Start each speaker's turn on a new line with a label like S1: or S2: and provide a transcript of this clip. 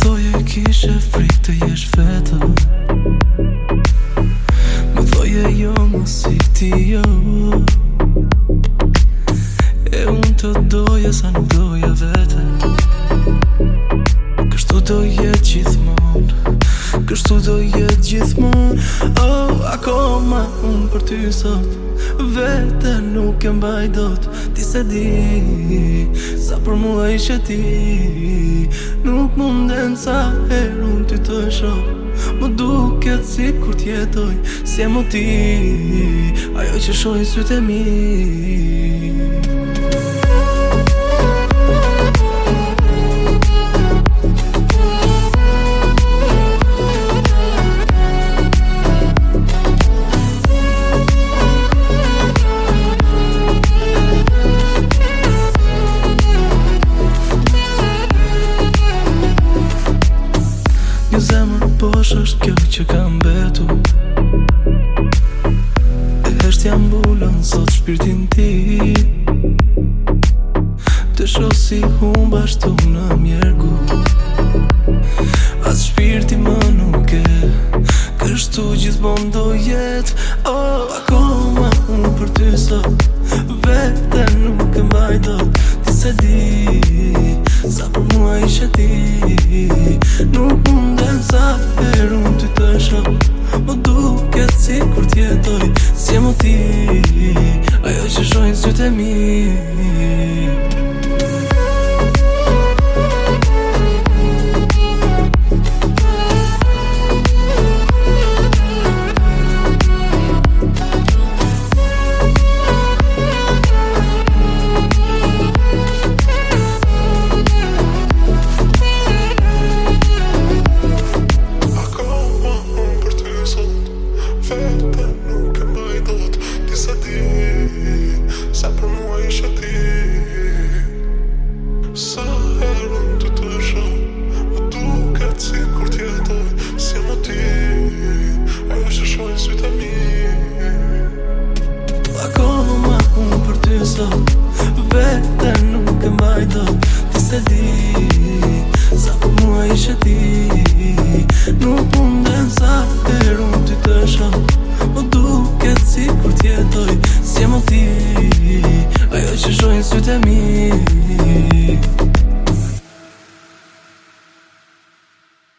S1: thoje kishe frikë të jesh vetëm Më thoje jo më si këti jo E unë të doje sa nuk doje Kështu do jetë gjithmonë Oh, akoma unë për ty sot Vete nuk e mbaj dot Ti se di Sa për mua që ti Nuk munden sa her unë ty të shok Më duket si kur tjetoj Si e më ti Ajo që shojnë sytë e mi Një zemër posh është kjo që kam betu E është jam bulën sot shpirtin ti Të shosi hum bashtu në mjergu As shpirti më nuk e Kështu gjithmon do jet oh, Ako unë për ty sot ti Nuk mund dhe më zaferu Më të shumë Më duhet
S2: Sa për mua ishe ti Sa herën të të shumë Më duke të si kur tjetër Si më ti Ajo që shojnë sytë e mi Ako më ma unë për ty
S1: sot Vete nuk e majdo Ti se di Sa për mua ishe ti Nuk mundën sa të süt
S2: me.